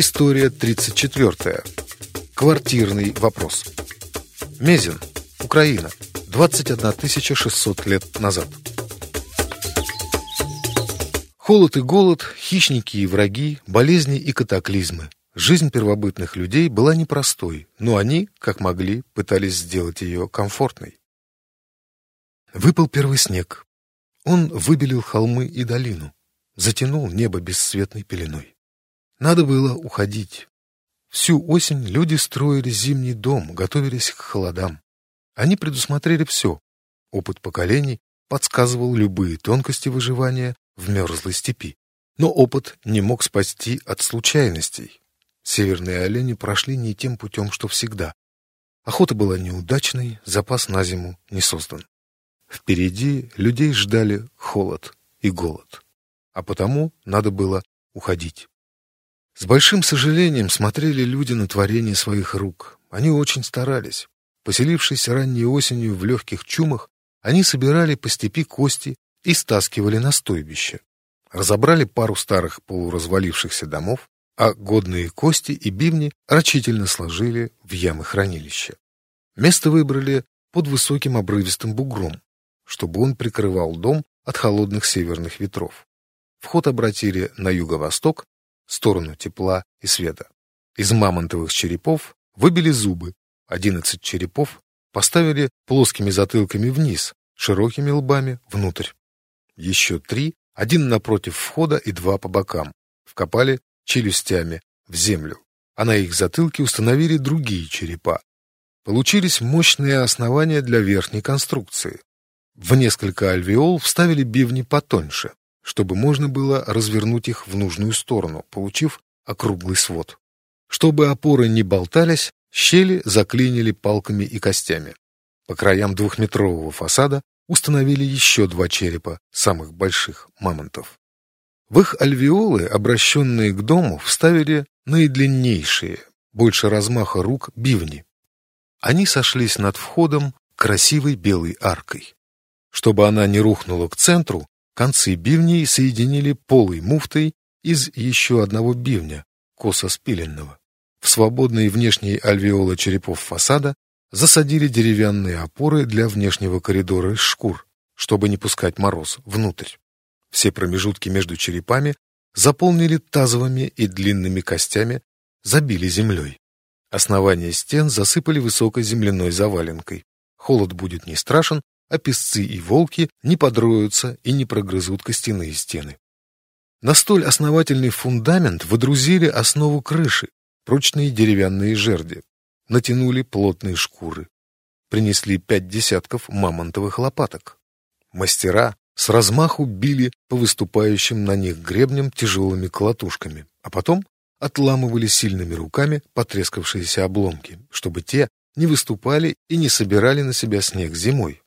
История 34. Квартирный вопрос. Мезин, Украина. 21 600 лет назад. Холод и голод, хищники и враги, болезни и катаклизмы. Жизнь первобытных людей была непростой, но они, как могли, пытались сделать ее комфортной. Выпал первый снег. Он выбелил холмы и долину, затянул небо бесцветной пеленой. Надо было уходить. Всю осень люди строили зимний дом, готовились к холодам. Они предусмотрели все. Опыт поколений подсказывал любые тонкости выживания в мерзлой степи. Но опыт не мог спасти от случайностей. Северные олени прошли не тем путем, что всегда. Охота была неудачной, запас на зиму не создан. Впереди людей ждали холод и голод. А потому надо было уходить. С большим сожалением смотрели люди на творение своих рук. Они очень старались. Поселившись ранней осенью в легких чумах, они собирали по степи кости и стаскивали на стойбище. Разобрали пару старых полуразвалившихся домов, а годные кости и бивни рачительно сложили в ямы хранилища. Место выбрали под высоким обрывистым бугром, чтобы он прикрывал дом от холодных северных ветров. Вход обратили на юго-восток, сторону тепла и света. Из мамонтовых черепов выбили зубы, одиннадцать черепов поставили плоскими затылками вниз, широкими лбами внутрь. Еще три, один напротив входа и два по бокам, вкопали челюстями в землю, а на их затылке установили другие черепа. Получились мощные основания для верхней конструкции. В несколько альвеол вставили бивни потоньше, чтобы можно было развернуть их в нужную сторону, получив округлый свод. Чтобы опоры не болтались, щели заклинили палками и костями. По краям двухметрового фасада установили еще два черепа, самых больших мамонтов. В их альвеолы, обращенные к дому, вставили наидлиннейшие, больше размаха рук, бивни. Они сошлись над входом красивой белой аркой. Чтобы она не рухнула к центру, Концы бивней соединили полой муфтой из еще одного бивня, косо спиленного. В свободные внешние альвеолы черепов фасада засадили деревянные опоры для внешнего коридора из шкур, чтобы не пускать мороз внутрь. Все промежутки между черепами заполнили тазовыми и длинными костями, забили землей. Основание стен засыпали высокой земляной заваленкой. Холод будет не страшен, а песцы и волки не подроются и не прогрызут костяные стены. На столь основательный фундамент водрузили основу крыши, прочные деревянные жерди, натянули плотные шкуры, принесли пять десятков мамонтовых лопаток. Мастера с размаху били по выступающим на них гребням тяжелыми колотушками, а потом отламывали сильными руками потрескавшиеся обломки, чтобы те не выступали и не собирали на себя снег зимой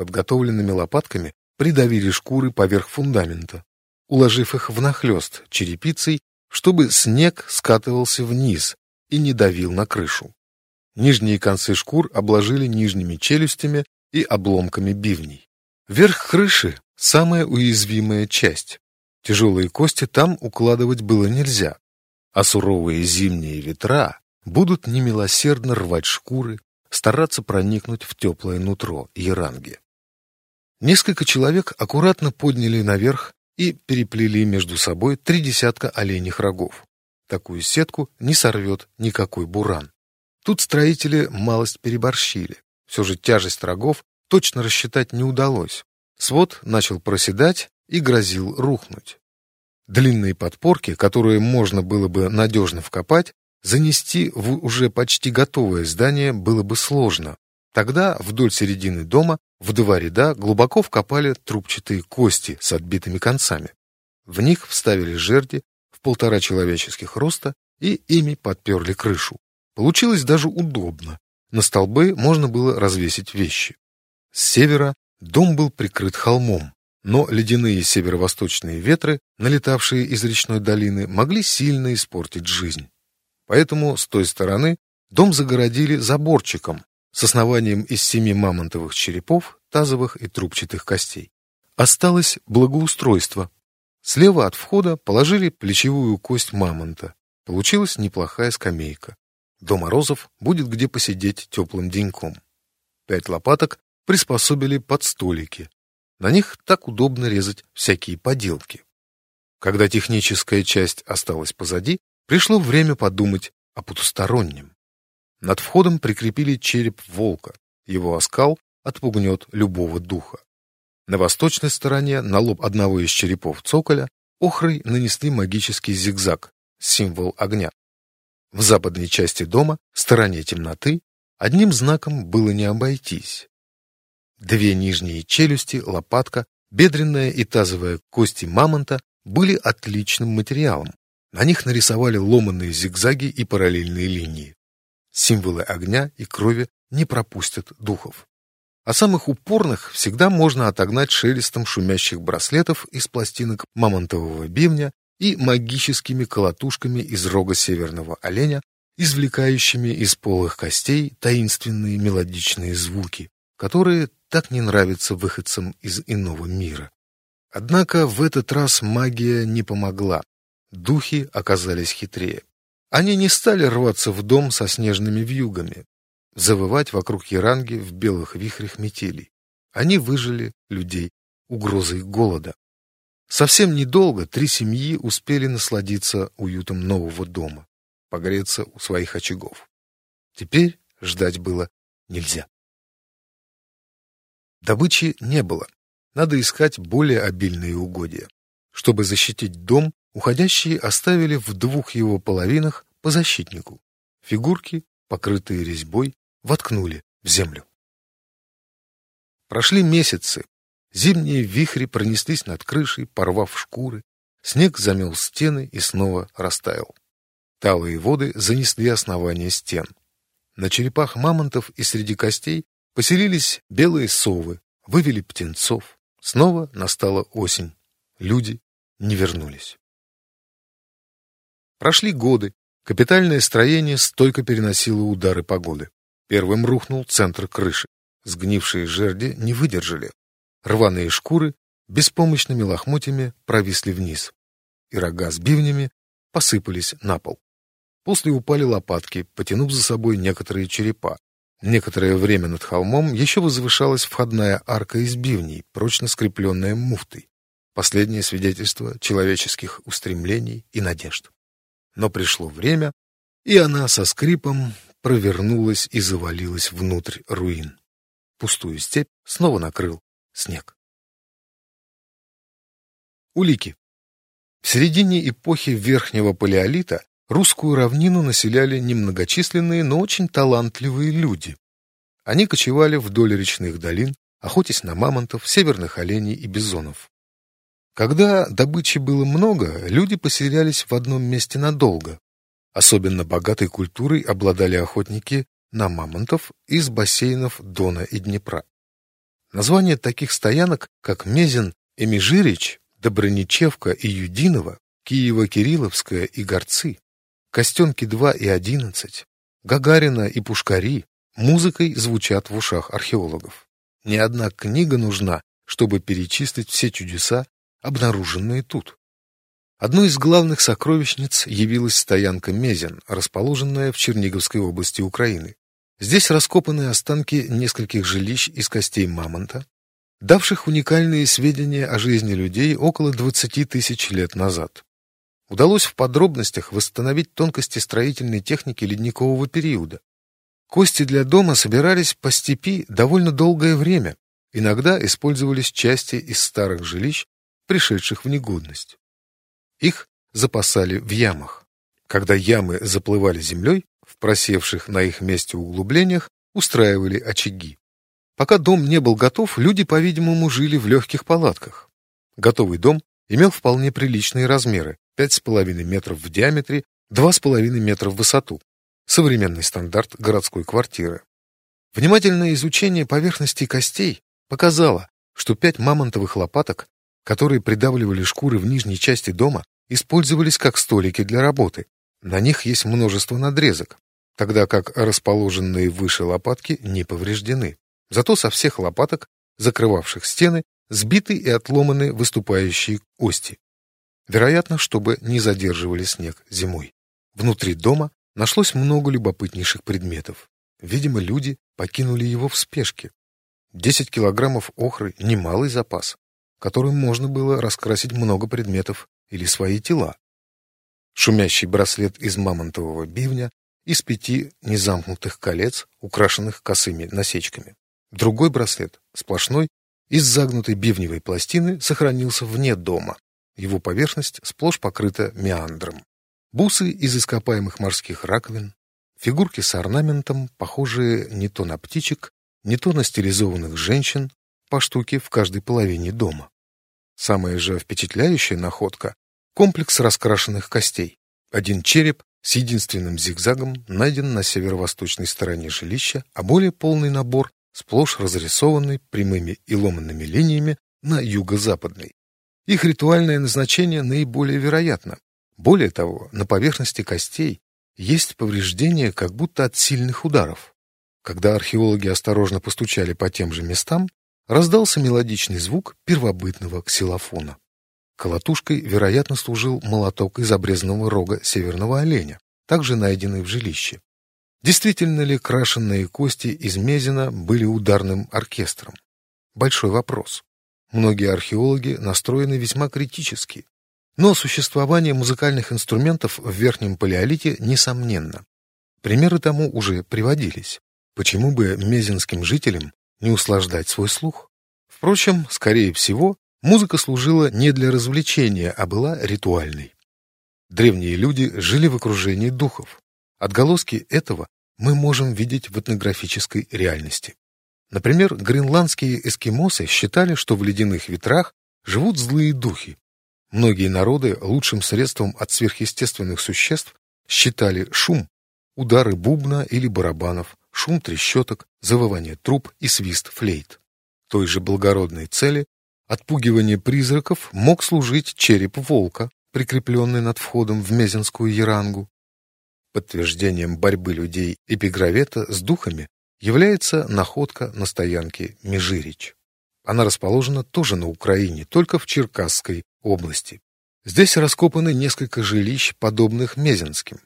подготовленными лопатками придавили шкуры поверх фундамента, уложив их внахлёст черепицей, чтобы снег скатывался вниз и не давил на крышу. Нижние концы шкур обложили нижними челюстями и обломками бивней. Верх крыши — самая уязвимая часть. Тяжелые кости там укладывать было нельзя, а суровые зимние ветра будут немилосердно рвать шкуры, стараться проникнуть в теплое нутро еранги. Несколько человек аккуратно подняли наверх и переплели между собой три десятка оленьих рогов. Такую сетку не сорвет никакой буран. Тут строители малость переборщили. Все же тяжесть рогов точно рассчитать не удалось. Свод начал проседать и грозил рухнуть. Длинные подпорки, которые можно было бы надежно вкопать, занести в уже почти готовое здание было бы сложно. Тогда вдоль середины дома в два ряда глубоко вкопали трубчатые кости с отбитыми концами. В них вставили жерди в полтора человеческих роста и ими подперли крышу. Получилось даже удобно. На столбы можно было развесить вещи. С севера дом был прикрыт холмом, но ледяные северо-восточные ветры, налетавшие из речной долины, могли сильно испортить жизнь. Поэтому с той стороны дом загородили заборчиком, с основанием из семи мамонтовых черепов, тазовых и трубчатых костей. Осталось благоустройство. Слева от входа положили плечевую кость мамонта, Получилась неплохая скамейка. До морозов будет где посидеть теплым деньком. Пять лопаток приспособили под столики. На них так удобно резать всякие поделки. Когда техническая часть осталась позади, пришло время подумать о потустороннем. Над входом прикрепили череп волка. Его оскал отпугнет любого духа. На восточной стороне, на лоб одного из черепов цоколя, охрой нанесли магический зигзаг, символ огня. В западной части дома, стороне темноты, одним знаком было не обойтись. Две нижние челюсти, лопатка, бедренная и тазовая кости мамонта были отличным материалом. На них нарисовали ломаные зигзаги и параллельные линии. Символы огня и крови не пропустят духов. А самых упорных всегда можно отогнать шелестом шумящих браслетов из пластинок мамонтового бивня и магическими колотушками из рога северного оленя, извлекающими из полых костей таинственные мелодичные звуки, которые так не нравятся выходцам из иного мира. Однако в этот раз магия не помогла. Духи оказались хитрее. Они не стали рваться в дом со снежными вьюгами, завывать вокруг Яранги в белых вихрях метелей. Они выжили людей угрозой голода. Совсем недолго три семьи успели насладиться уютом нового дома, погреться у своих очагов. Теперь ждать было нельзя. Добычи не было. Надо искать более обильные угодья. Чтобы защитить дом, уходящие оставили в двух его половинах по защитнику. Фигурки, покрытые резьбой, воткнули в землю. Прошли месяцы. Зимние вихри пронеслись над крышей, порвав шкуры. Снег замел стены и снова растаял. Талые воды занесли основания стен. На черепах мамонтов и среди костей поселились белые совы, вывели птенцов. Снова настала осень. Люди не вернулись. Прошли годы. Капитальное строение стойко переносило удары погоды. Первым рухнул центр крыши. Сгнившие жерди не выдержали. Рваные шкуры беспомощными лохмотьями провисли вниз, и рога с бивнями посыпались на пол. После упали лопатки, потянув за собой некоторые черепа. Некоторое время над холмом еще возвышалась входная арка из бивней, прочно скрепленная муфтой. Последнее свидетельство человеческих устремлений и надежд. Но пришло время, и она со скрипом провернулась и завалилась внутрь руин. Пустую степь снова накрыл снег. Улики. В середине эпохи Верхнего Палеолита русскую равнину населяли немногочисленные, но очень талантливые люди. Они кочевали вдоль речных долин, охотясь на мамонтов, северных оленей и бизонов. Когда добычи было много, люди поселялись в одном месте надолго, Особенно богатой культурой обладали охотники на мамонтов из бассейнов Дона и Днепра. Названия таких стоянок, как Мезин и Доброничевка и Юдинова, Киево-Кирилловская и Горцы, Костенки-2 и 11, Гагарина и Пушкари, музыкой звучат в ушах археологов. Ни одна книга нужна, чтобы перечислить все чудеса, обнаруженные тут. Одной из главных сокровищниц явилась стоянка Мезен, расположенная в Черниговской области Украины. Здесь раскопаны останки нескольких жилищ из костей мамонта, давших уникальные сведения о жизни людей около 20 тысяч лет назад. Удалось в подробностях восстановить тонкости строительной техники ледникового периода. Кости для дома собирались по степи довольно долгое время, иногда использовались части из старых жилищ, пришедших в негодность. Их запасали в ямах. Когда ямы заплывали землей, в просевших на их месте углублениях устраивали очаги. Пока дом не был готов, люди, по-видимому, жили в легких палатках. Готовый дом имел вполне приличные размеры – 5,5 метров в диаметре, 2,5 метра в высоту. Современный стандарт городской квартиры. Внимательное изучение поверхности костей показало, что пять мамонтовых лопаток которые придавливали шкуры в нижней части дома, использовались как столики для работы. На них есть множество надрезок, тогда как расположенные выше лопатки не повреждены. Зато со всех лопаток, закрывавших стены, сбиты и отломаны выступающие ости. Вероятно, чтобы не задерживали снег зимой. Внутри дома нашлось много любопытнейших предметов. Видимо, люди покинули его в спешке. Десять килограммов охры — немалый запас, которым можно было раскрасить много предметов или свои тела. Шумящий браслет из мамонтового бивня из пяти незамкнутых колец, украшенных косыми насечками. Другой браслет, сплошной, из загнутой бивневой пластины, сохранился вне дома. Его поверхность сплошь покрыта меандром. Бусы из ископаемых морских раковин, фигурки с орнаментом, похожие не то на птичек, не то на стилизованных женщин, по штуке в каждой половине дома. Самая же впечатляющая находка — комплекс раскрашенных костей. Один череп с единственным зигзагом найден на северо-восточной стороне жилища, а более полный набор, сплошь разрисованный прямыми и ломанными линиями, на юго-западной. Их ритуальное назначение наиболее вероятно. Более того, на поверхности костей есть повреждения как будто от сильных ударов. Когда археологи осторожно постучали по тем же местам, раздался мелодичный звук первобытного ксилофона. Колотушкой, вероятно, служил молоток из обрезанного рога северного оленя, также найденный в жилище. Действительно ли крашенные кости из Мезина были ударным оркестром? Большой вопрос. Многие археологи настроены весьма критически. Но существование музыкальных инструментов в Верхнем Палеолите несомненно. Примеры тому уже приводились. Почему бы мезенским жителям не услаждать свой слух? Впрочем, скорее всего, музыка служила не для развлечения, а была ритуальной. Древние люди жили в окружении духов. Отголоски этого мы можем видеть в этнографической реальности. Например, гренландские эскимосы считали, что в ледяных ветрах живут злые духи. Многие народы лучшим средством от сверхъестественных существ считали шум, удары бубна или барабанов, шум трещоток, завывание труб и свист флейт. Той же благородной цели отпугивание призраков мог служить череп волка, прикрепленный над входом в Мезенскую Ярангу. Подтверждением борьбы людей эпигравета с духами является находка на стоянке Межирич. Она расположена тоже на Украине, только в Черкасской области. Здесь раскопаны несколько жилищ, подобных Мезенским.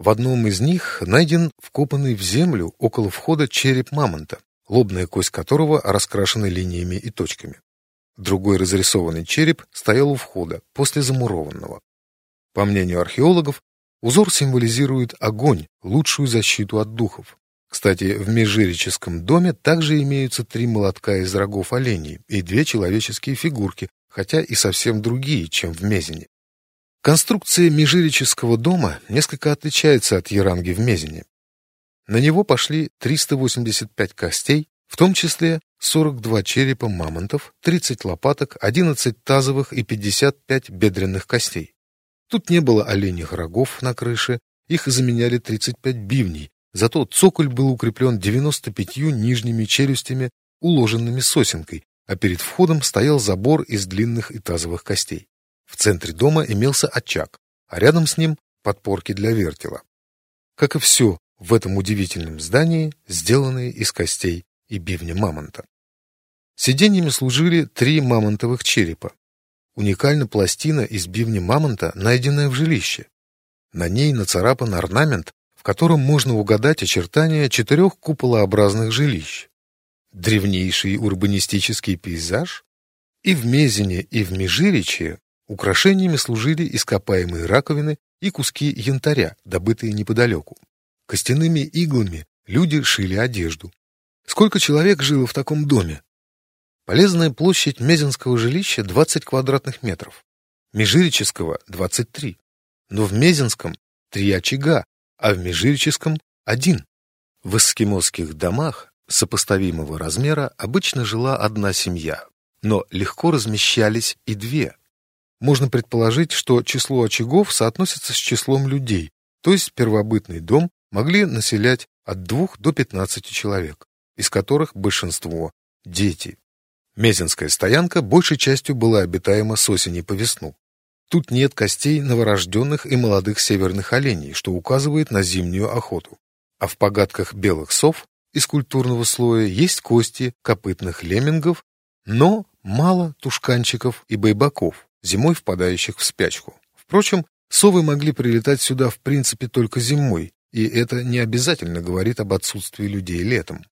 В одном из них найден вкопанный в землю около входа череп мамонта, лобная кость которого раскрашена линиями и точками. Другой разрисованный череп стоял у входа, после замурованного. По мнению археологов, узор символизирует огонь, лучшую защиту от духов. Кстати, в межирическом доме также имеются три молотка из рогов оленей и две человеческие фигурки, хотя и совсем другие, чем в Мезине. Конструкция межирического дома несколько отличается от Яранги в Мезине. На него пошли 385 костей, в том числе 42 черепа мамонтов, 30 лопаток, 11 тазовых и 55 бедренных костей. Тут не было оленьих рогов на крыше, их заменяли 35 бивней, Зато цоколь был укреплен 95 нижними челюстями, уложенными сосенкой, а перед входом стоял забор из длинных и тазовых костей. В центре дома имелся очаг, а рядом с ним подпорки для вертела. Как и все в этом удивительном здании, сделанные из костей и бивня мамонта. Сиденьями служили три мамонтовых черепа. Уникальна пластина из бивня мамонта, найденная в жилище. На ней нацарапан орнамент в котором можно угадать очертания четырех куполообразных жилищ. Древнейший урбанистический пейзаж и в Мезине, и в Межиричье украшениями служили ископаемые раковины и куски янтаря, добытые неподалеку. Костяными иглами люди шили одежду. Сколько человек жило в таком доме? Полезная площадь Мезенского жилища 20 квадратных метров, Межирического — 23. Но в Мезенском три очага, а в Межирическом — один. В эскимосских домах сопоставимого размера обычно жила одна семья, но легко размещались и две. Можно предположить, что число очагов соотносится с числом людей, то есть первобытный дом могли населять от двух до пятнадцати человек, из которых большинство — дети. Мезенская стоянка большей частью была обитаема с осени по весну. Тут нет костей новорожденных и молодых северных оленей, что указывает на зимнюю охоту. А в погадках белых сов из культурного слоя есть кости копытных леммингов, но мало тушканчиков и байбаков, зимой впадающих в спячку. Впрочем, Совы могли прилетать сюда в принципе только зимой, и это не обязательно говорит об отсутствии людей летом.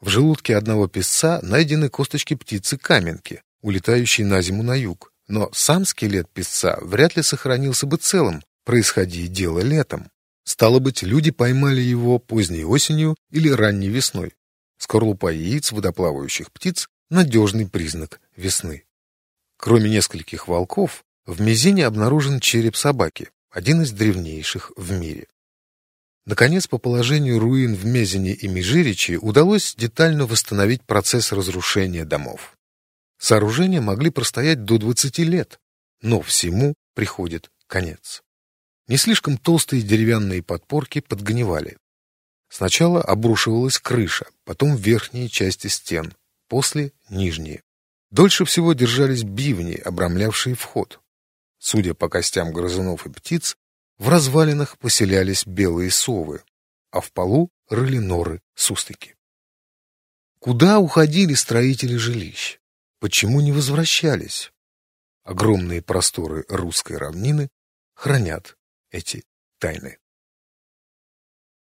В желудке одного песца найдены косточки птицы-каменки, улетающей на зиму на юг, но сам скелет песца вряд ли сохранился бы целым, происходи дело летом. Стало быть, люди поймали его поздней осенью или ранней весной. Скорлупа яиц водоплавающих птиц – надежный признак весны. Кроме нескольких волков, в Мизине обнаружен череп собаки, один из древнейших в мире. Наконец, по положению руин в Мезине и Межиричи удалось детально восстановить процесс разрушения домов. Сооружения могли простоять до 20 лет, но всему приходит конец. Не слишком толстые деревянные подпорки подгнивали. Сначала обрушивалась крыша, потом верхние части стен, после — нижние. Дольше всего держались бивни, обрамлявшие вход. Судя по костям грызунов и птиц, в развалинах поселялись белые совы, а в полу рыли норы суслики. Куда уходили строители жилищ? Почему не возвращались? Огромные просторы русской равнины хранят эти тайны.